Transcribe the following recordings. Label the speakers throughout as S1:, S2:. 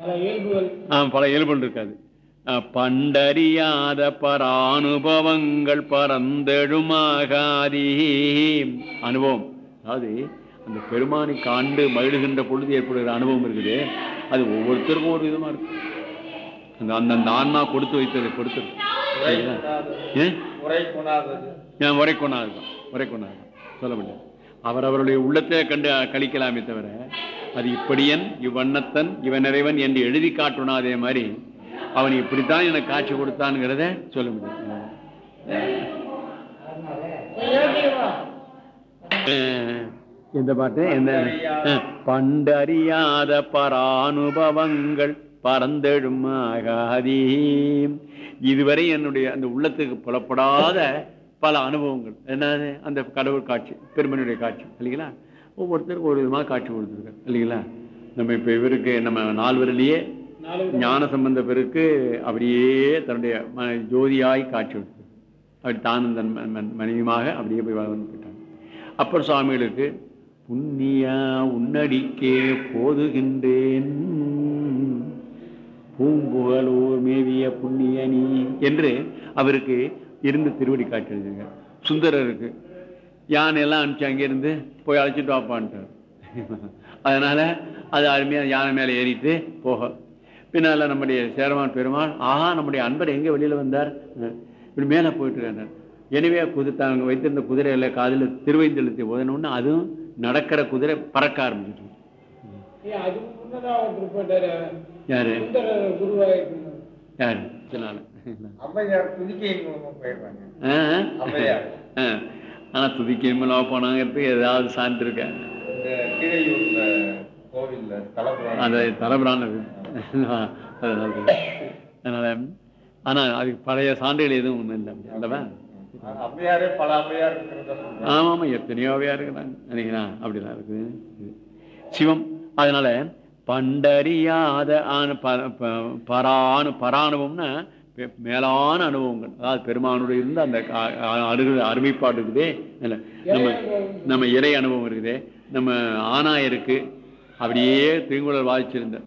S1: பல இயல்புகள்.
S2: இருக்காது. பண்டறியாத பரானுபவங்கள் பரந்தெழுமாகாதி அனுபவம். அதாவது அந்த பெருமானை காண்டு மகிழ்கின்ற பொழுது ஏற்படுகிற அனுபவம் இருக்குது. அது ஒவ்வொருத்தருக்கும் ஒரு விதமா இருக்கு. அந்த அந்தந்த ஆன்மா கொடுத்து வைத்ததை? ஏன்
S1: உரை கொணாதது
S2: ஏன்? உரை கொண்டாதுதான் சொல்ல முடியாது. அவரவருடைய உள்ளத்தை கண்டு கழிக்கலாமே தவிர அது இப்படியன் இவ்வண்ணத்தன் இவன் இறைவன் என்று எழுதி காட்டணும் அதே மாதிரி அவன் இப்படித்தான் எனக்கு காட்சி கொடுத்தான்ங்கிறத சொல்ல முடியாது அஹ், எந்த பாட்டு? அஹ், பண்டறியாத பரானுபவங்கள் பரந்தெழும் ஆகாதீ இதுவரை என்னுடைய அந்த உள்ளத்துக்கு புலப்படாத பல அனுபவங்கள். என்னது? அந்த கடவுள் காட்சி பெருமனுடைய காட்சி இல்லைங்களா? ஒவ்வொருத்தருக்கும் ஒரு விதமாக காட்சி கொடுத்துருக்காரு. இல்லைங்களா? நம்ம இப்ப இவருக்கு நம்ம நால்வரிலேயே ஞான சம்பந்த பெருக்கு அப்படியே தன்னுடைய ம- ஜோதியாய் காட்சி கொடுத்தார் அப்படி தானும் தன் மனைவியுமாக அப்படியே போய் வளர்ந்து போயிட்டாங்க அப்புறம் சுவாமிகளுக்கு புண்ணியா உன்னடிக்கே போதுகின்றேன். பூம்புகலூர் மேவிய புண்ணியனி என்று அவருக்கு இருந்து திருவடி காட்சி எழுதியிருக்கார் சுந்தரருக்கு யானை எல்லாம் அனுப்பிச்சு அங்கிருந்து போய் அழைச்சிட்டு வாப்பான்ட்டார் அதனால அது அருமையா யானை மேலே ஏறிட்டு போக. பின்னால நம்முடைய சேரமான் பெருமாள் ஆஹா நம்முடைய அன்பர் எங்க வெளியில வந்தார்? இப்படி மேலே போயிட்டு இருக்கார் எனவே குதிரை தாங்க வைத்திருந்த குதிரையில காதில் திருவைந்தெழுத்தை ஓதணும்னு அதுவும் நடக்கிற குதிரை பறக்க ஆரம்பிச்சிட்டு யாரு? யாரு? இதனால
S1: அம்மையார் துதிக்கையின் மூலமா போயிடுறாங்க
S2: ஆ?
S1: அம்மையார்.
S2: ஆ. ஆனா துதிக்கா போனாங்கிறது ஏதாவது சார்ந்து இருக்க
S1: இந்த கீழையூர்ல கோவில்ல தலபுரம்
S2: அந்த தலைபுரான அதனால அதனால ஆனா அதுக்கு பழைய சான்றுகள் எதுவும் ஒண்ணும் இல்லை அல்லவா. ஆமா ஆமா எத்தனையோவையா இருக்கிறாங்க நினைக்கிறா அப்படிதான் இருக்குது சிவம் அதனால பண்டறியாத பரானு பரானுபவம்னா பெ- மேலான அனுபவங்கள். அதாவது பெருமானுடைய இருந்த அந்த அருகு அருமைப்பாடு இருக்குதே. இல்ல நம்ம நம்ம இறை அனுபவம் இருக்குதே. நம்ம ஆனா இருக்கு அப்படியே தீங்குழல் வாய்ச்சிருந்த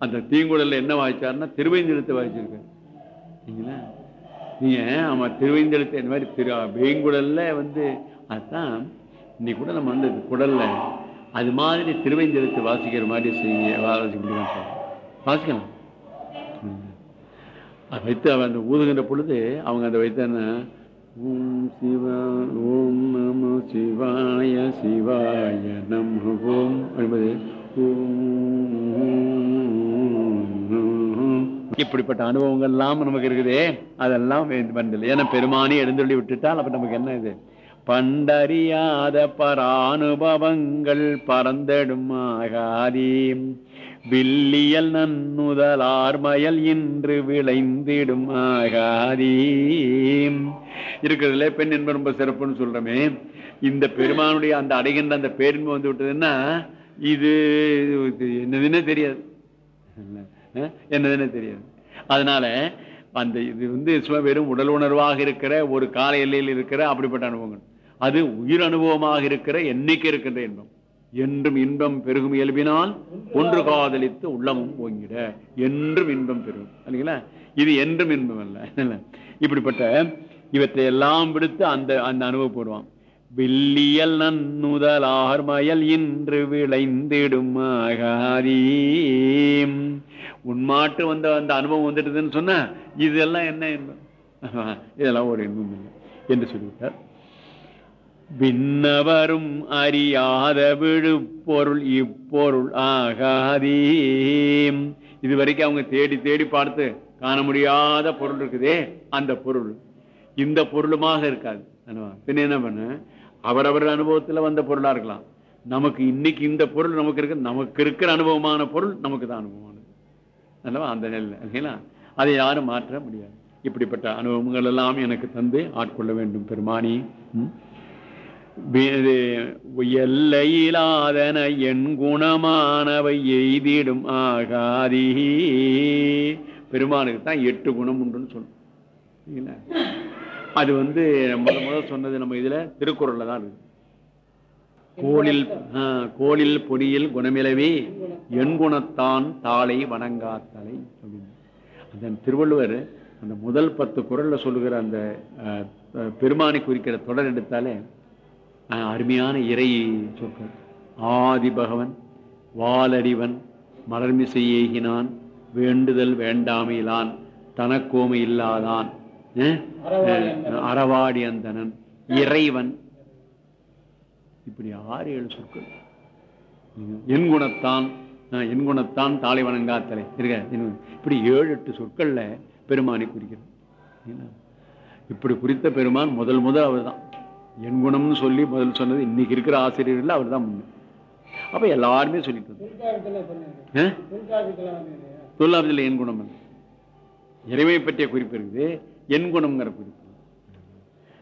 S2: அந்த தீங்குழல்ல என்ன வாய்ச்சாருன்னா திருவைந்தெழுத்து வாய்ச்சிருக்காரு. சரிங்களா நீங்க ஆமா திருவைந்தெழுத்து இந்த மாதிரி திரு வேங்குடல்ல வந்து அதான் இன்னைக்கு கூட நம்ம வந்து குடல்ல அது மாதிரி திருவைந்தெழுத்து வாசிக்கிற மாதிரி செய்ய? வாசிக்கலாம் ம். அது வைத்து அவன் அந்த ஊதுகின்ற பொழுது அவங்க அந்த வைத்த ஓம் சிவா ஓம் நம சிவாய சிவாய நம் ஓம் என்பது. இப்படிப்பட்ட அனுபவங்கள் எல்லாம் நமக்கு இருக்குதே. அதெல்லாம் வந்தது ஏன்னா பெருமானி எழுந்தொழி விட்டுட்டால் அப்ப நமக்கு என்ன இது? பண்டறியாத பரானுபவங்கள் பறந்தடும் ஆகாதீம் வில்லியல் நன்னுதலார்மயல் இன்று விளைந்திடும் ஆகாதீம் இருக்கிறதுல பெண் என்பது ரொம்ப சிறப்புன்னு சொல்றோமே. இந்த பெருமானுடைய அந்த அடைகின்ற அந்த பேரின்மை வந்து விட்டதுன்னா இது என்னதுன்னே தெரியாது. என்னதுன்னே தெரியாது. அதனால அந்த இது வந்து சும்மா வெறும் உடல் உணர்வாக இருக்கிற ஒரு கால எல்லையில் இருக்கிற அப்படிப்பட்ட அனுபவங்கள். அது உயிர் அனுபவமாக இருக்கிற என்னைக்கு இருக்கின்ற இன்பம். என்றும் இன்பம் பெருகும் இயல்பினால் ஒன்று காதலித்து உள்ளமும் ஓங்கிட. என்றும் இன்பம் பெருகும் இல்லைங்களா? இது என்றும் இன்பம் அல்ல. இப்படிப்பட்ட இவற்றை எல்லாம் விடுத்து அந்த அந்த அனுபவப்படுவான் வில்லியல் நன்னுதலார் மயல் இன்று விளைந்திடும் ஆகாதீம் உன்மாட்டு வந்த அந்த அனுபவம் வந்துட்டுதுன்னு சொன்ன இதெல்லாம் என்ன இன்பம்? இதெல்லாம் ஒரு இன்பம் இல்லை என்று சொல்லிவிட்டார். பின்னவரும் அறியாத விழுப்பொருள் இப்பொருள் ஆகாதீம். இது வரைக்கும் அவங்க தேடி தேடி பார்த்து காண முடியாத பொருள் இருக்குதே அந்த பொருள். இந்த பொருளுமாக இருக்காது. பின்ன என்ன பண்ண? அவரவர் அனுபவத்தில் வந்த பொருளா இருக்கலாம். நமக்கு இன்னைக்கு இந்த பொருள் நமக்கு இருக்கு நமக்கு இருக்கிற அனுபவமான பொருள் நமக்கு தான் அனுபவமானது. அல்லவா அந்த நெல் இல்லைங்களா? அதை யாரும் மாற்ற முடியாது. இப்படிப்பட்ட அனுபவங்கள் எல்லாம் எனக்கு தந்து ஆட்கொள்ள வேண்டும் பெருமானி. ம்? எல்லையிலாதன என் குணமானவை எய்திடும் ஆகாதி. பெருமானுக்கு தான் எட்டு குணம் உண்டுன்னு சொல்லணும் அது வந்து முத முத சொன்னது நம்ம இதுல திருக்குறள்ல தான் இருக்கு. கோளில் கோளில் பொடியில் குணமிலவே என் குணத்தான் தாளை வணங்காத்தலை அப்படின்னு அந்த திருவள்ளுவர் அந்த முதல் பத்து குரல்ல சொல்லுகிற அந்த பெருமானை குறிக்கிற தொடர் எடுத்தாலே அருமையான இறை சொற்கள். ஆதி பகவன் வாலறிவன் மலர்மிசை ஏகினான் வேண்டுதல் வேண்டாமையிலான் தனக்கோமை இல்லாதான் அறவாடி அந்தனன் இறைவன். இப்படி ஆறு ஏழு சொற்கள். என் குணத்தான் என் குணத்தான் தாலை வணங்காத்தலை இருக்க இப்படி ஏழு எட்டு சொற்கள்ல பெருமானை குறிக்கிறது இப்படி குறித்த பெருமான் முதல் முதல் அவர் தான் என் குணம்னு சொல்லி முதல் சொன்னது இன்னைக்கு இருக்கிற ஆசிரியர்கள் அவர் தான் முன்ன. அப்ப எல்லாருமே சொல்லிட்டு? தொல்லாபத்தில் என் குணம். இறைவை பற்றிய குறிப்பு இருக்குது. என் குணம்ங்கிற குறிப்பு.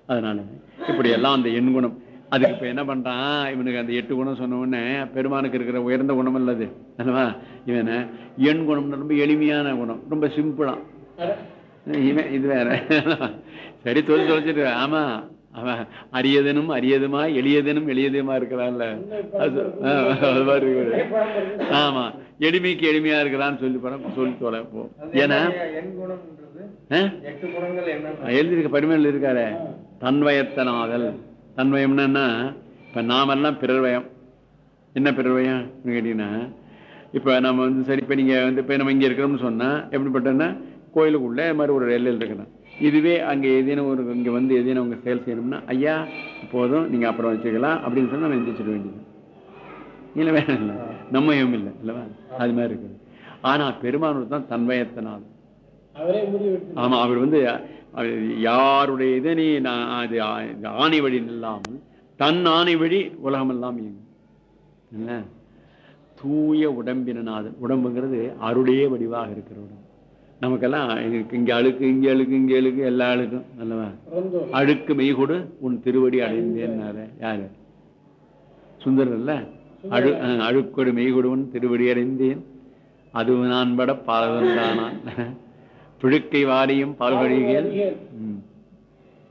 S2: அதனால இப்படி எல்லாம் அந்த எண் குணம். அதுக்கு இப்ப என்ன பண்றான்? இவனுக்கு அந்த எட்டு குணம் சொன்ன உடனே பெருமானுக்கு இருக்கிற உயர்ந்த குணம் அல்லது அல்லவா? இவன எண் குணம் ரொம்ப எளிமையான குணம். ரொம்ப சிம்பிளா. இவன் இது வேற. சரி தொழில் தொலைச்சிட்டு ஆமா. அவன் அரியதனும் அரியதுமா எளியதனும் எளியதுமா இருக்கிறான்ல. அது. ஆமா. எளிமைக்கு எளிமையா இருக்கிறான்னு சொல்லி போன சொல்லி தொலை போ ஏன்னா எழுதியிருக்க பரிமையில் இருக்காரு. தன்வயத்தனாதல். தன்வயம்னா என்ன? இப்ப நாமெல்லாம் பிறர்வயம். என்ன பிறர்வயம்? கேட்டீங்கன்னா இப்ப நம்ம வந்து சரி இப்ப நீங்க வந்து இப்ப நம்ம இங்க இருக்கிறோம்னு சொன்னா எப்படிப்பட்டன்னா கோயிலுக்குள்ள மாதிரி ஒரு எல்லையில் இருக்கணும். இதுவே அங்க ஏதேனும் ஒரு இங்க வந்து ஏதேனும் உங்க செயல் செய்யணும்னா ஐயா போதும் நீங்க அப்புறம் வச்சுக்கலாம் அப்படின்னு சொன்னா நம்ம எந்திரிச்சிட வேண்டியது இல்ல வேணும் இல்லை நம்மையும் இல்லை இல்லவா? அது மாதிரி இருக்குது ஆனா பெருமானூர் தான் தன்வயத்தனாதல்
S3: அவரே முடிவு எடுத்து
S2: ஆமா அவர் வந்து யாருடைய இதனை நான் அது ஆணை வழி இல்லாமல் தன் ஆணை வழி உலகம் எல்லாம் என்ன? தூய உடம்பினாதல் உடம்புங்கிறது அருளே வடிவாக இருக்கிற உடம்பு. நமக்கெல்லாம் இங்க அழுக்கு இங்க அழுக்கு இங்க அழுக்கு எல்லா அழுக்கும் அல்லவா? அழுக்கு மெய்கொடு உன் திருவடி அடைந்தேன்னாரு. யாரு? சுந்தரர் இல்ல? அழு அழுக்கொடு மெய்கொடுவன் திருவடி அடைந்தேன். அது நான் பட பாலவந்தானான் பிழுக்கை வாரியும் பால்வழிகள்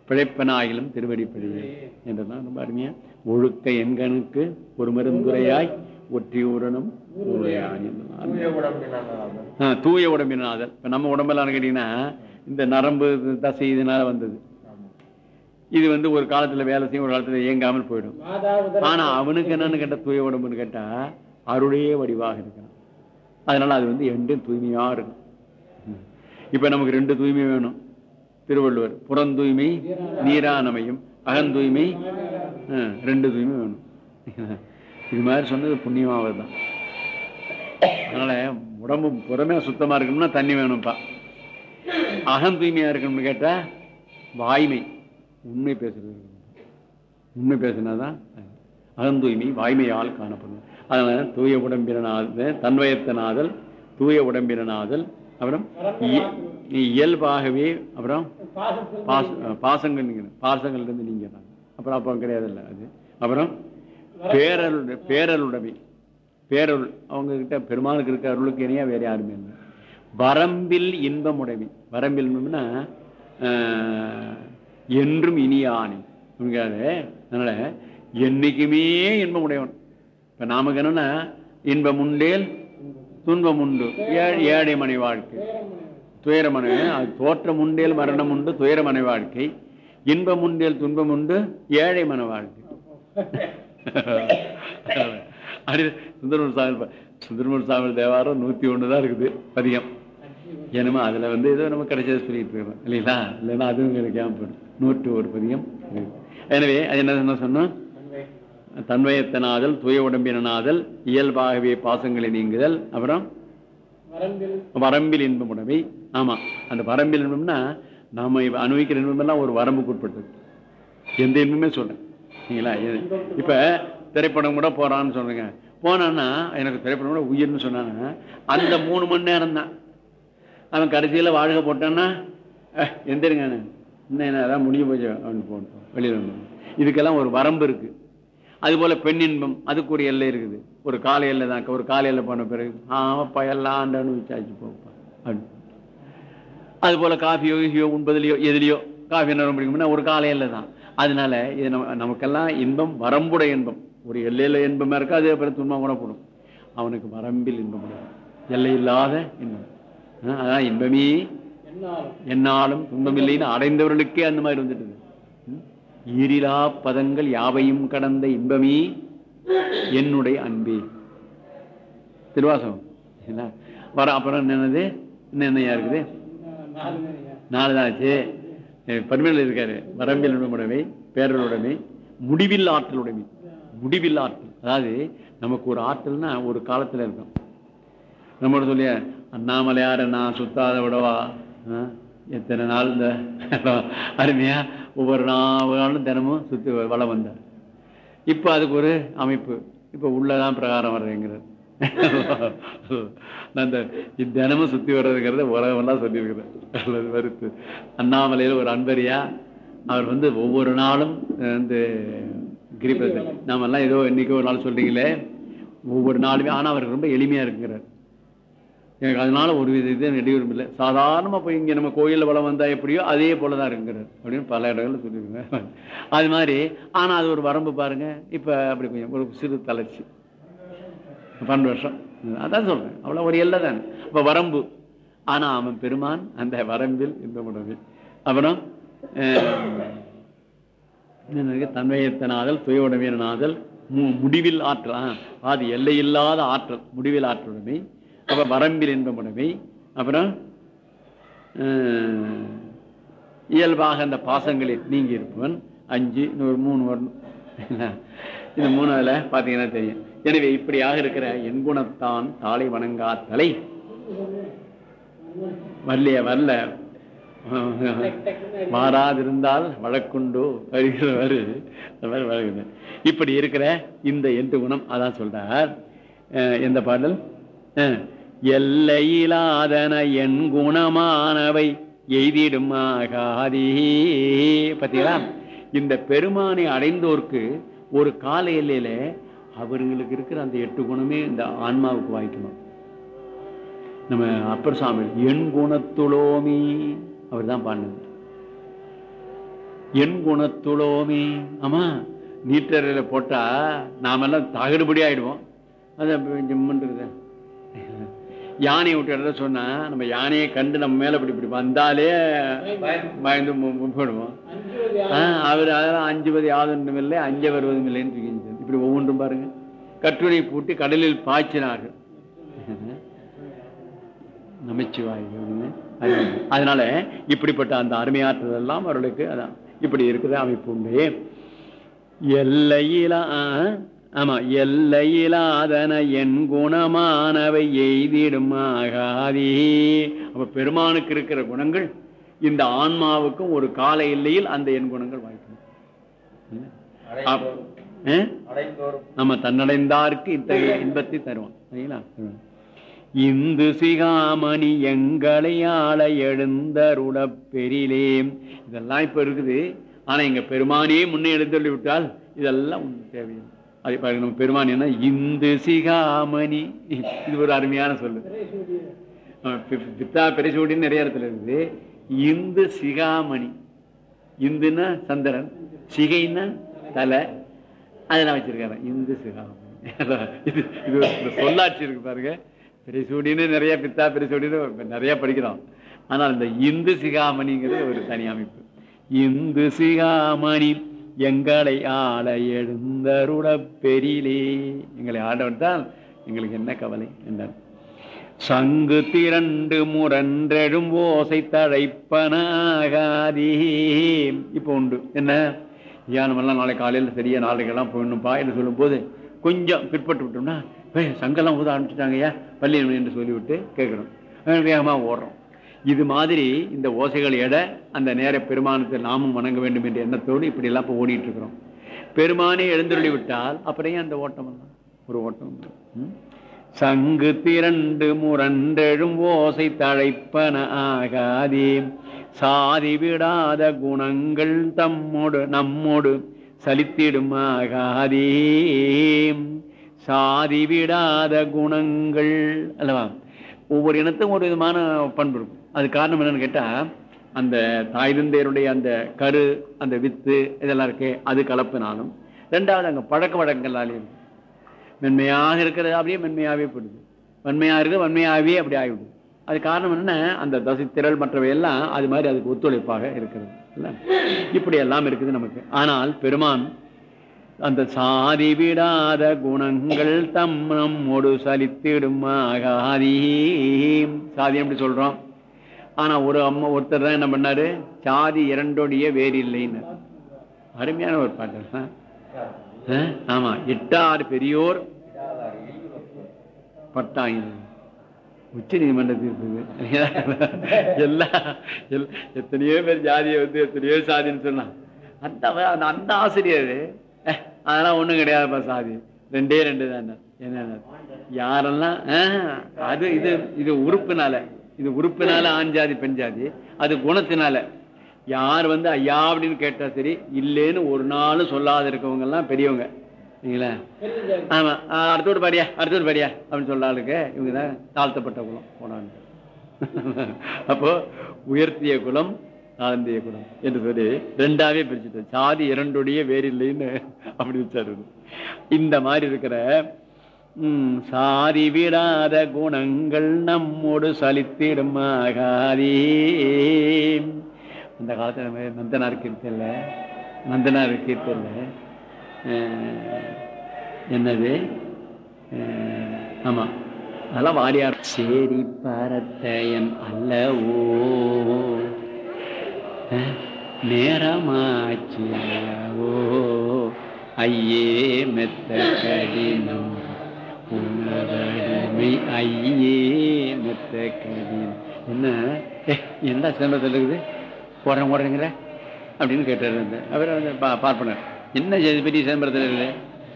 S2: பிழைப்பனாயிலும் திருவடி பிழையே என்றதான் ரொம்ப அருமையா. ஒழுக்க எண்கணுக்கு ஒரு மருந்துரையாய் ஒற்றி ஊரனும் ஊரையான் என்றான்.
S1: தூய
S2: உடம்பினாதல் இப்ப நம்ம உடம்பெல்லாம் கேட்டீங்கன்னா இந்த நரம்பு தசை இதனால வந்தது. இது வந்து ஒரு காலத்துல வேலை செய்யும் ஒரு காலத்துல இயங்காமல் போயிடும். ஆனா அவனுக்கு என்னன்னு கேட்டா தூய உடம்புன்னு கேட்டா அருளே வடிவாக இருக்கணும் அதனால அது வந்து என்றும் தூய்மையா இருக்கும். இப்ப நமக்கு ரெண்டு தூய்மை வேணும். திருவள்ளுவர் புறந்தூய்மை நீரானமையும் அகந்தூய்மை ரெண்டு தூய்மை வேணும். இது மாதிரி சொன்னது புண்ணியமாவது தான். அதனால உடம்பு புறமே சுத்தமா இருக்கணும்னா தண்ணி வேணும்ப்பா. அகம் தூய்மையா இருக்கணும்னு கேட்டா வாய்மை. உண்மை பேசுறது. உண்மை பேசினாதான் அகம் தூய்மை வாய்மையால் காணப்படும். அதனால தூய உடம்பினாதல் தன்வயத்தனாதல் தூய உடம்பினாதல் அப்புறம் இய- இயல்பாகவே அப்புறம் பாச பாசங்கள் நீங்க பாசங்கள் இருந்து நீங்க அப்புறம் அப்புறம் கிடையாதுல்ல அது. அப்புறம் பேரருடைய பேரருளுடைமை. பேரருள் அவங்க கிட்ட பெருமானுக்கு இருக்க அருளுக்கு இணையா வேற யாருமே இல்லை. வரம்பில் இன்பமுடைமை. வரம்பில் இன்பம்னா என்றும் இனியானி. ஆணை அதனால என்னைக்குமே இன்பம் உடையவன் இப்ப நாமக்கு என்னன்னா இன்பம் உண்டேல் துன்பம் உண்டு ஏழை மனை வாழ்க்கை. துயரமனை அது தோற்றம் உண்டேல் மரணம் உண்டு துயரமனை வாழ்க்கை. இன்பம் உண்டேல் துன்பம் உண்டு ஏழை மன வாழ்க்கை. அது சுந்தரமூர் சாமி சுந்தரமூர் சாமி தேவாரம் நூத்தி ஒண்ணு தான் இருக்குது பதிகம். என்னமோ அதுல வந்து ஏதோ நம்ம கிடைச்சதை சொல்லிட்டு இருக்கோம். இல்லைங்களா? இல்லைன்னா அதுவும் கிடைக்காம போயிடும் நூற்று ஒரு இருக்குது. எனவே அது என்ன சொன்னோம் தன்வயத்தனாதல் துய உடம்பினாதல் இயல்பாகவே பாசங்களை நீங்குதல் அப்புறம்?
S3: வரம்பில்.
S2: இன்பம் உடமை. ஆமா அந்த வரம்பில் இன்பம்னா நாம அனுபவிக்கிற இன்பம் எல்லாம் ஒரு வரம்புக்கு உட்பட்டது. எந்த இன்பமே சொல்றேன். சரிங்களா இப்ப திரைப்படம் கூட போறான்னு சொல்றேங்க. போனான்னா எனக்கு திரைப்படம் கூட உயிர்னு சொன்னான்னா அந்த மூணு மணி நேரம் தான். அவன் கடைசியில வாழ்க போட்டான்னா எந்திருங்க இன்னும் என்ன அதான் முடிஞ்சு போச்சு. அவன் போட்டோம் வெளியில இதுக்கெல்லாம் ஒரு வரம்பு இருக்கு. அது போல பெண் இன்பம் அதுக்கு ஒரு எல்லை இருக்குது. ஒரு காலை எல்லை தான். ஒரு காலை எல்லை போன பிறகு ஆமாப்பா எல்லாம் ஆண்டான்னு விசாரிச்சு போப்பா. அப்படின்னு அது போல காஃபியோ கீஃபியோ உண்பதுலையோ எதுலையோ காஃபி என்ன பிடிக்கும்னா ஒரு காலை எல்லை தான். அதனால இது நம்ம நமக்கெல்லாம் இன்பம் வரம்புடைய இன்பம். ஒரு எல்லையில இன்பமா இருக்கு அதே அப்புறம் துன்பம் கூட போடும். அவனுக்கு வரம்பில் இன்பம் உண்டாகும். எல்லை இல்லாத இன்பம் அதான் இன்பமே.
S3: என்னாலும்.
S2: என்னாலும் துன்பமில்லைன்னு அடைந்தவர்களுக்கே அந்த மாதிரி வந்துட்டு? ஈரிலா பதங்கள் யாவையும் கடந்த இன்பமே. என்னுடைய அன்பே. திருவாசகம். என்ன? வர அப்புறம் என்னது? என்னையா இருக்குது?
S3: நாலு
S2: தான் ஆச்சு. பருமையில் இருக்காரு. வரம்பில் உடமை பேரலுடைமை முடிவில் ஆற்றலுடைமை முடிவில் ஆற்றல் அதாவது நமக்கு ஒரு ஆற்றல்னா ஒரு காலத்தில் இருக்கும். நம்மளோட சொல்லிய அண்ணாமலையார நான் சுத்தாத விடவா? எத்தனை நாள் இந்த அருமையா ஒவ்வொரு நாள் நாளும் தினமும் சுத்தி வளம் வந்தார். இப்போ அதுக்கு ஒரு அமைப்பு. இப்போ உள்ளதான் பிரகாரம் வர்றேங்கிறது இந்த தினமும் சுத்தி வர்றதுங்கிறத உலகமெல்லாம் சொல்லியிருக்கிறேன். அல்லது வருத்து அண்ணாமலையில் ஒரு அன்பரியா அவர் வந்து ஒவ்வொரு நாளும் வந்து கிரிபதி நாம எல்லாம் ஏதோ இன்னைக்கு ஒரு நாள் சொல்றீங்களே ஒவ்வொரு நாளுமே. ஆனா அவருக்கு ரொம்ப எளிமையா இருக்குங்கிறார். எனக்கு அதனால ஒரு வித இது இடையூறும் இல்லை. சாதாரணமா போய் இங்க நம்ம கோயில்ல வளம் வந்தா எப்படியோ அதே போலதான் இருக்குங்கிறார் அப்படின்னு பல இடங்கள்ல சொல்லியிருக்கேன் அது மாதிரி ஆனா அது ஒரு வரம்பு பாருங்க. இப்ப அப்படி கொஞ்சம் ஒரு சிறு தளர்ச்சி. பன்னெண்டு வருஷம். அதான் சொல்றேன். அவ்வளவு ஒரு எல்லை தானே. அப்ப வரம்பு. ஆனா அவன் பெருமான் அந்த வரம்பில் இந்த உடம்பு அப்புறம் தன்மையத்தனாதல் துய உடமையனாதல் முடிவில் ஆற்றல் ஆ, அது எல்லையில்லாத ஆற்றல் முடிவில் ஆற்றலுடைமை அப்புறம் வரம்பில் இன்பமுடைமை அப்புறம் இயல்பாக அந்த பாசங்களில் நீங்கி இருப்பவன். அஞ்சு இன்னொரு மூணு வரணும் இந்த மூணாவதுல பார்த்தீங்கன்னா தெரியும். எனவே இப்படியாக இருக்கிற என் குணத்தான் தாளை வணங்கா தலை. வரலையே வரல. மாறாதிருந்தால் வழக்குண்டோ வருகிறவர். அந்த இப்படி இருக்கிற இந்த எட்டு குணம் அதான் சொல்றார். எந்த பாடல்? எல்லையிலாதன என் குணமானவை எய்திடும் ஆகாதே. பாத்தீங்களா? இந்த பெருமானை அடைந்தோர்க்கு ஒரு கால எல்லையில அவர்களுக்கு இருக்கிற அந்த எட்டு குணமே இந்த ஆன்மாவுக்கு வாய்க்கணும் நம்ம அப்பர் சாமி என் குணத்துளோமி அவர் தான் பாடினது என் குணத்துளோமி ஆமா நீட்டறையில போட்டா நாமெல்லாம் தகடுபடி ஆயிடுவோம். அது இருக்குது யானையை விட்டு இடத்த சொன்னா நம்ம யானையை கண்டு நம்ம மேல இப்படி இப்படி வந்தாலே பயந்து போயிடுவோம் அவர் அதெல்லாம் அஞ்சுவது யாதொன்றும் இல்லை அஞ்ச வருவதும் இல்லைன்னு இப்படி ஒவ்வொன்றும் பாருங்க. கட்டுரை பூட்டி கடலில் பாய்ச்சினார்கள். நமச்சிவாய் அதனால இப்படிப்பட்ட அந்த அருமையாற்றதெல்லாம் அவர்களுக்கு அதான். இப்படி இருக்குது அமைப்பு உண்டு. எல்லையிலா ஆ, ஆமா எல்லையிலாதன என் குணமானவை எய்திடும் ஆகாதி. அப்ப பெருமானுக்கு இருக்கிற குணங்கள் இந்த ஆன்மாவுக்கும் ஒரு கால எல்லையில் அந்த என் குணங்கள்
S1: வாய்ப்பு
S2: நம்ம தன்னடைந்தார்க்கு இத்தகைய இன்பத்தை தருவான். சரிங்களா? இந்து சிகாமணி எங்களை ஆள எழுந்தருளப் பெரிலே இதெல்லாம் இப்ப இருக்குது. ஆனா எங்க பெருமானே முன்னே எழுந்தள்ளி விட்டால் இதெல்லாம் ஒண்ணும் தேவையில்லை. அது பாருங்க நம்ம பெருமான் என்ன? இந்து சிகாமணி. இது ஒரு அருமையான சொல்லு. பித்தா பெரிசூடின்னு நிறைய இடத்துல இருக்குது. இந்து சிகாமணி. இந்துன்னா சந்திரன். சிகைன்னா தலை. அதெல்லாம் வச்சிருக்காரு. இந்து சிகாமணி இது இது ஒரு சொல்லாட்சி இருக்கு பாருங்க. பெரிசூடின்னு நிறைய பித்தா பெரிசூடின்னு நிறைய படிக்கிறோம். ஆனால் இந்த இந்து சிகாமணிங்கிறது ஒரு தனி அமைப்பு. இந்து சிகாமணி எங்களை ஆள எழுந்தருட பெரியிலே எங்களை ஆட விட்டால் எங்களுக்கு என்ன கவலை என்றார். சங்கு திரண்டு முரன்றெழும் ஓசை தழைப்பனாகாதே. இப்போ உண்டு. என்ன? தியானமெல்லாம் நாளை காலையில் சரியா நாளைக்கெல்லாம் போயிடணும்ப்பா என்று சொல்லும்போது கொஞ்சம் பிற்பட்டு விட்டோம்னா சங்கெல்லாம் ஊத ஆரம்பிச்சுட்டாங்கய்யா பள்ளி என்று சொல்லிவிட்டு கேட்கணும். வேகமாக ஓடுறோம் இது மாதிரி இந்த ஓசைகள் எட அந்த நேர பெருமானத்தை நாமும் வணங்க வேண்டும் என்ற எண்ணத்தோடு இப்படி எல்லாம் இப்போ ஓடிட்டு இருக்கிறோம். பெருமானே எழுந்துள்ளி விட்டால் அப்புறம் அந்த ஓட்டம் ஒரு ஓட்டம் ம்? சங்கு திரண்டு முரண்டெழும் ஓசை தழைப்பன ஆகாதே. சாதி விடாத குணங்கள் தம்மோடு நம்மோடு சலித்திடும் ஆகாதே. சாதி விடாத குணங்கள் அல்லவா? ஒவ்வொரு இனத்துக்கும் ஒரு விதமான பண்பு இருக்கும். அது காரணம் என்னன்னு கேட்டால் அந்த தாய் தந்தையருடைய அந்த கரு அந்த வித்து இதெல்லாம் இருக்கே அது கலப்பினாலும். ரெண்டாவது அங்கே பழக்க வழக்கங்களாலேயும் மென்மையாக இருக்கிறது அப்படியே மென்மையாகவே போயிடுது. வன்மையாக இருக்குது வன்மையாகவே அப்படி ஆகிவிடுது அது காரணம் என்ன? அந்த தசை திரள் மற்றவை எல்லாம் அது மாதிரி அதுக்கு ஒத்துழைப்பாக இருக்கிறது. இல்லை? இப்படி எல்லாம் இருக்குது நமக்கு. ஆனால் பெருமான் அந்த சாதி விடாத குணங்கள் தம் நம்மோடு சலித்திடும் சாதி எப்படி சொல்றோம். ஆனா ஒரு அம்மா ஒருத்தர் தான் என்ன பண்ணாரு? சாதி இரண்டோடைய வேறில்லைன்னு அருமையான ஒரு பாட்டு. ஆ? ஆமா எட்டாறு பெரியோர் பட்டாயிரம் உச்ச நீதிமன்ற தீர்ப்பு எல்லா எத்தனையோ பேர் ஜாதியை வந்து எத்தனையோ சாதின்னு சொன்னான். அந்த அந்த- ஆசிரியர் அதெல்லாம் ஒண்ணும் கிடையாதுப்பா சாதி. ரெண்டே ரெண்டு தான். என்ன யாரெல்லாம் ஆஹ், அது இது இது உறுப்பினால இது உறுப்பினால ஆண் ஜாதி பெண் ஜாதி. அது குணத்தினால. யார் வந்து ஐயா அப்படின்னு கேட்டா சரி இல்லேன்னு ஒரு நாளும் சொல்லாத இருக்கவங்க எல்லாம் பெரியவங்க சரிங்களா ஆமா. ஆஹ் அடுத்தோடு பாடியா அடுத்தோடு பாடியா அப்படின்னு சொல்ற ஆளுக்கு இவங்க தான் தாழ்த்தப்பட்ட குலம் போனான்னு அப்போ உயர்த்திய குலம் தாழ்ந்திய குலம் என்று சொல்லி ரெண்டாவே பிரிச்சுட்டு சாதி இரண்டுடைய வேறில்லைன்னு அப்படி வச்சாரு இந்த மாதிரி இருக்கிற சாதி விடாத குணங்கள் நம்மோடு சலித்திடும் ஆகாதே. அந்த காலத்தில் நம்ம நந்தனார் கீர்த்தல நந்தனார் கீர்த்தல என்னது? ஆமாம் அதெல்லாம் வாடியார் சேரி பரத்தையன் அல்ல ஓ நேரமாச்சு ஓ ஐயே மெத்த கடினம் உணவடிமை. ஐயே மெத்த கடினம். என்ன? என்ன சிரமத்தில் இருக்குது போறேன் ஓடுறீங்களே அப்படின்னு கேட்டார் அந்த அவர் வந்து பா- பார்ப்பனர். என்ன செய்தி பெரிய சிதம்பரத்தில் இல்லை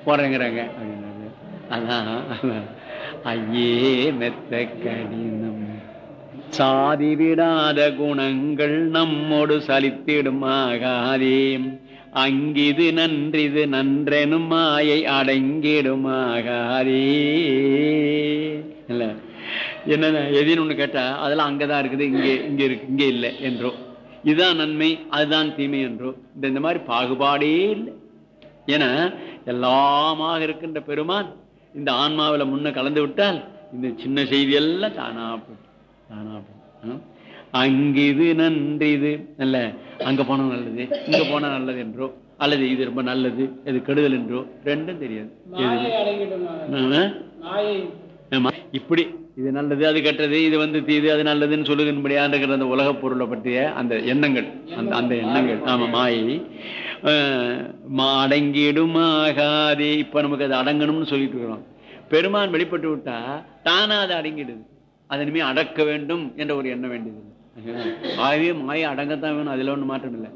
S2: போறேங்கிறாங்க அப்படின்னாரு. அதான். ஐயே மெத்த கடினம். சாதி விடாத குணங்கள் நம்மோடு சலித்திடும் ஆகாதே. அங்கிது நன்றிது நன்றெனும் மாயை அடங்கிடும் ஆகாதே. இல்ல. என்னென்ன எதின்னு ஒண்ணு கேட்டா அதெல்லாம் அங்கதான் இருக்குது இங்கே இங்க இருக்கு இங்கே இல்லை என்றோ. இதுதான் நன்மை அதுதான் தீமை என்றோ இந்த இந்த மாதிரி பாகுபாடே இல்லை ஏன்னா எல்லாமாக இருக்கின்ற பெருமான் இந்த ஆன்மாவில முன்ன கலந்து விட்டால் இந்த சின்ன செய்தி எல்லாம் தானா. தானா போகும். ஆ? அங்கிது நன்றிது அல்ல அங்க போனா நல்லது இங்க போனா நல்லது என்றோ அல்லது இது ரொம்ப நல்லது இது கெடுதல் என்றோ ரெண்டும் தெரியாது. இப்படி இது நல்லது அது கெட்டது இது வந்து தீது அது நல்லதுன்னு சொல்லுகின்படியா இருக்கிற அந்த உலக பொருளை பற்றிய அந்த எண்ணங்கள் அந்த அந்த எண்ணங்கள். ஆமா மாயை. அஹ், மா- அடங்கிடுமாகாதே இப்ப நமக்கு அது அடங்கணும்னு சொல்லிட்டு இருக்கிறோம். பெருமான் வெளிப்பட்டு விட்டா தானா அது அடங்கிடுது. அது இனிமே அடக்க வேண்டும் என்ற ஒரு எண்ணம் வேண்டியது. ஆகவே மாயை அடங்கத்தான் வேணும் அதுல ஒண்ணும் மாற்றம் இல்லை.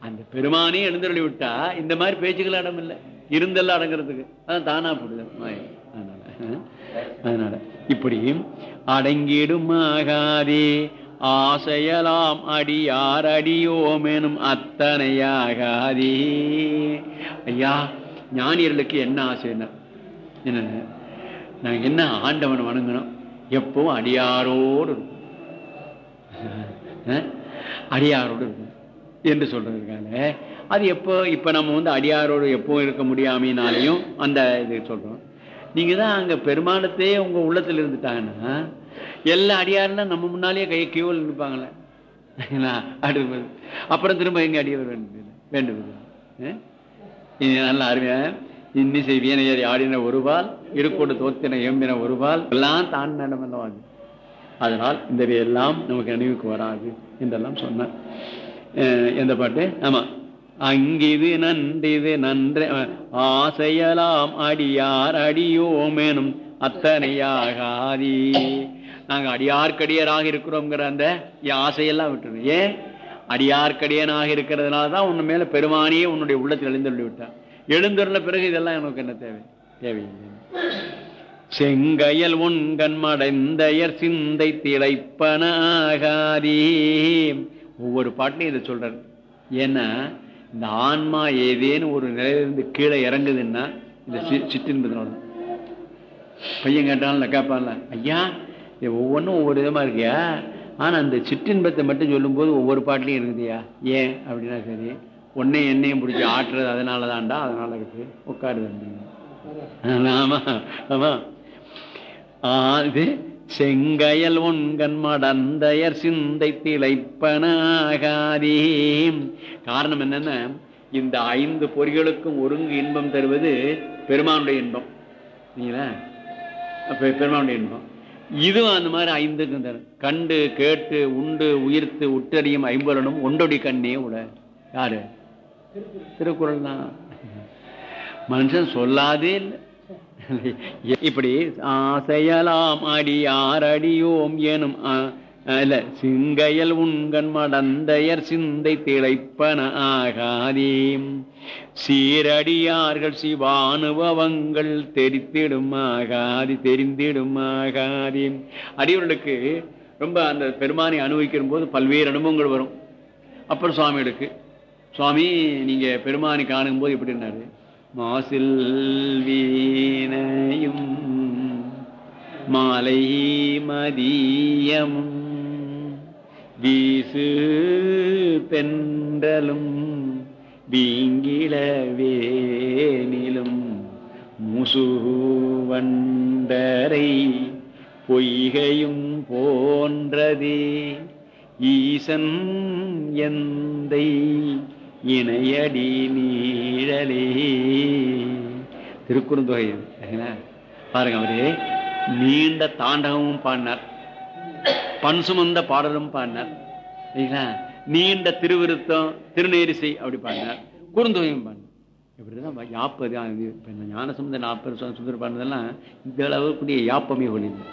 S2: அந்த பெருமானே எழுந்தருளி விட்டா இந்த மாதிரி பேச்சுக்கள் அடம் இல்லை. இருந்தெல்லாம் அடங்குறதுக்கு. அதான் தானா போடுது மாயை. அதனால அதனால இப்படி அடங்கிடுமாகாதே ஆசையலாம் அடியார் அடியோமெனும் அத்தனையாகாதே. ஐயா ஞானியர்களுக்கு என்ன ஆசைன்னா என்ன நாங்கள் என்ன ஆண்டவன் வணங்கணும் எப்பவும் அடியாரோடு இருக்கும் அடியாரோடு இருக்கும் என்று சொல்றதுக்காக. அது எப்போ இப்போ நம்ம வந்து அடியாரோடு எப்பவும் இருக்க முடியாமையினாலையும் அந்த இது சொல்றோம். நீங்க தான் அங்க பெருமானத்தையே உங்க உள்ளத்துல இருந்துட்டாங்கன்னா எல்லா அடியாரெல்லாம் நம்ம முன்னாலேயே கையை கியூவில் நிற்பாங்களே அடுப்பது அப்புறம் திரும்ப எங்க அடியவர் வேண்டும் வேண்டும் இது நல்ல அருமையா இன்னிசை வீணையர் ஆடின ஒருபால் இருக்கோடு தோத்தின எம்பின ஒருபால் எல்லாம் தான் நடமல்லவாது அதனால் இந்த எல்லாம் நமக்கு நினைவுக்கு வராது என்றெல்லாம் சொன்னார். எந்த பாட்டு? ஆமா. அங்கிது நன்றிது நன்ற. ஆசையலாம் அடியார் அடியோமேனும் அத்தனையாகாதி. நாங்க அடியார்க்கடியராக இருக்கிறோங்கிற அந்த ஆசையெல்லாம் விட்டுருங்க. ஏன்? அடியார்க்கடியனாக இருக்கிறதுனால தான் உன் மேல பெருமானியே உன்னுடைய உள்ளத்தில் எழுந்துள்ளி விட்டான் எழுந்துள்ள பிறகு இதெல்லாம் எனக்கு என்ன தேவை? தேவையில்லை. செங்கையல் உண்கண் மடைந்தயர் சிந்தை திளைப்பனாகாதி. ஒவ்வொரு பாட்டிலையும் இதை சொல்றாரு. ஏன்னா இந்த ஆன்மா ஏதேன்னு ஒரு நிலையிலிருந்து கீழே இறங்குதுன்னா இந்த சி- சிற்றின்பதனால பையன் கேட்டாலும் கேட்பான்ல ஐயா இது ஒவ்வொன்றும் ஒவ்வொரு விதமா இருக்கியா? ஆனா அந்த சிற்றின்பத்தை மட்டும் சொல்லும்போது ஒவ்வொரு பாட்டிலையும் இருக்குதுயா? ஏன்? அப்படின்னா சரி ஒன்னையும் என்னையும் பிடிச்சி ஆட்டுறது அதனால தான்டா அதனால இருக்கு உட்காருது ஆமா ஆமா. ஆ, இது செங்கயல் உண்கண் மடந்தையர் சிந்தை திளைப்பனாகாதே காரணம் என்னன்னா? இந்த ஐந்து பொறிகளுக்கும் ஒருங்கு இன்பம் தருவது பெருமானுடைய இன்பம். நீங்களா பெருமானுடைய இன்பம். இதுவும் அந்த மாதிரி ஐந்துக்கும் தரும். கண்டு கேட்டு உண்டு உயிர்த்து உற்றறியும் ஐம்பலனும் ஒண்டொடி கண்ணே உட யாரு? திருக்குறள் தான். மனுஷன் சொல்லாதே இல்லை. இப்படி ஆசையலாம் அடி ஆரடியோம் எனும் ஆ, சிங்கையல் உண்கண் மடந்தையர் சிந்தை திளைப்பன ஆகாதீம். சீரடியார்கள் சிவானுபவங்கள் தெரித்திடும் ஆகாதி தெரிந்திடும் ஆகாதீம். அடியவர்களுக்கு ரொம்ப அந்த பெருமானை அனுபவிக்கிற போது பல்வேறு அனுபவங்கள் வரும். அப்புறம் சுவாமிகளுக்கு. சுவாமி நீங்க பெருமானை காணும் போது இருந்தாரு? மாசில் வீணையும் மாலை மதியமும் வீசு தென்றலும் வீங்கிலவேனிலும் முசுவண்டரை பொய்கையும் போன்றதே ஈசன் எந்தை இணையடி நீ நீழலே திருக்குறுந்தொகை. பாருங்க அவரு. நீண்ட தாண்டகமும் பாடினார். பண் சுமந்த பாடலும் பாடினார். சரிங்களா? நீண்ட திருவிருத்தம் திருநேரிசை அப்படி பாடினார். குறுந்தொகையும் பாடினார். இப்படிதான் யாப்பது ஞான இது நாற்பது சுந்தர் பாடினதெல்லாம் இந்த அளவுக்குரிய யாப்பமே ஒழிந்தது.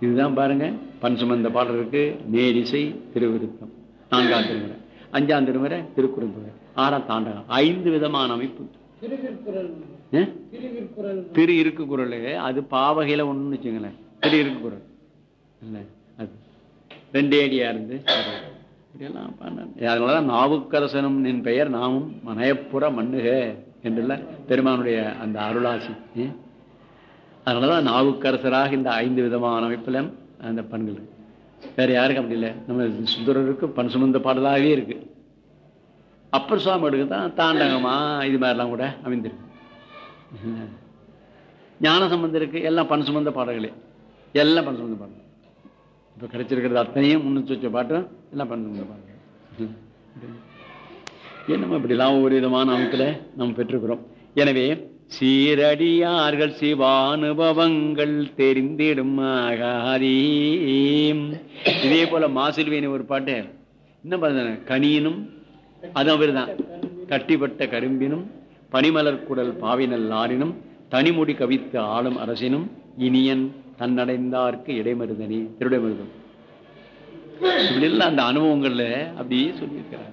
S2: இதுதான் பாருங்க. பண் சுமந்த பாடல் இருக்கு. நேரிசை திருவிருத்தம். நான்காம் திருமுறை. அஞ்சாம் திருமுறை திருக்குறுந்தொகை ஆறாம் தாண்டகம். ஐந்து விதமான அமைப்பு திரு இருக்கு குரல் அது பாவகையில ஒண்ணுன்னு வச்சுங்களேன் திரு இருக்கு குரல் இல்ல அது ரெண்டே அடியா இருந்து. இப்படியெல்லாம் பண்ணார். அதனாலதான் நாவுக்கரசனும் நின் பெயர் நாமும் மனயப்புற மண்ணுக என்றுள்ள பெருமானுடைய அந்த அருளாசி? அதனாலதான் நாவுக்கரசராக இந்த ஐந்து விதமான அமைப்புல அந்த பண்கள். வேற யாருக்கும் அப்படி இல்லை. நம்ம சுந்தரருக்கு பண் சுமந்த பாடலாகவே இருக்கு. அப்பர் சுவாமிகளுக்கு தான் தாண்டகமா இது மாதிரிலாம் கூட அமைந்திருக்கு. ஞான சம்பந்தம் இருக்கு எல்லாம் பண் சுமந்த பாடல்களே. எல்லாம் பண் சுமந்த பாடல்கள். இப்ப கிடைச்சிருக்கிறது அத்தனையும் முன்னூத்தி வச்ச பாட்டும் எல்லாம் பண் சுமந்த பாடல்கள் என்னமோ இப்படிலாம் ஒவ்வொரு விதமான அமைப்பில் நம்ம பெற்றிருக்கிறோம். எனவே சீரடியார்கள் சிவானுபவங்கள் தெரிந்திடும் ஆகாதீம். இதே போல மாசில்வேணி ஒரு பாட்டு. என்ன பார்த்தேன் கனியினும் அது அவர்தான். கட்டிப்பட்ட கரும்பினும் பனிமலர் குடல் பாவினல் ஆறினும் தனிமுடி கவித்து ஆளும் அரசினும் இனியன் தன்னடைந்தார்க்கு இடைமருதனி. திருடைமருதம். இப்படி எல்லாம் அந்த அனுபவங்கள்ல அப்படியே சொல்லியிருக்கிறார்.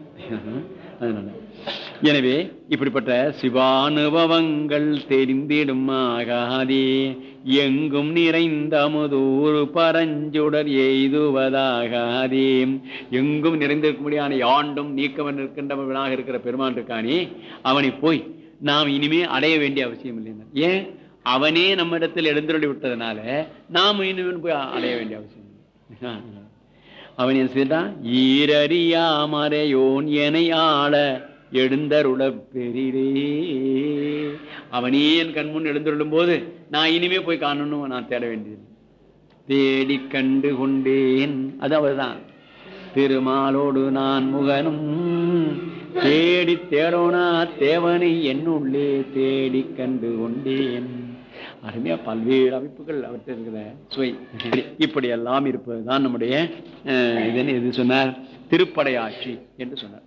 S2: அதனால. எனவே இப்படிப்பட்ட சிவானுபவங்கள் தெரிந்திடும் ஆகாதே எங்கும் நிறைந்த அமுதூர் பரஞ்சுடர் எய்துவதாகாதே. எங்கும் நிறைந்திருக்கும்படியான யாண்டும் நீக்கவன் இருக்கின்றவனாக இருக்கிற பெருமான் இருக்கானே அவனை போய் நாம் இனிமே அடைய வேண்டிய அவசியம் இல்லை ஏன்? அவனே நம்ம இடத்தில் விட்டதுனால நாம் இனிமேல் போய் அடைய வேண்டிய அவசியம் இல்லை. அவன் என்ன செய்தான் ஈரறியாமறையோன் என ஆள எழுந்தருள பெரிரே அவனே என் கண்முன் எழுந்தருளும் போது நான் இனிமே போய் காணணும் நான் தேட வேண்டியது தேடி கண்டு கொண்டேன். அது அவர்தான். திருமாலோடு நான் முகனும் தேடி தேடோனா தேவனை என்னுள்ளே தேடி கண்டு கொண்டேன். அருமையா பல்வேறு அமைப்புகள் அவற்றை இருக்கிற சுவை. இப்படி எல்லாம் இருப்பதுதான் நம்முடைய இதுன்னு எது இது சொன்னார்? திருப்படையாட்சி என்று சொன்னார்.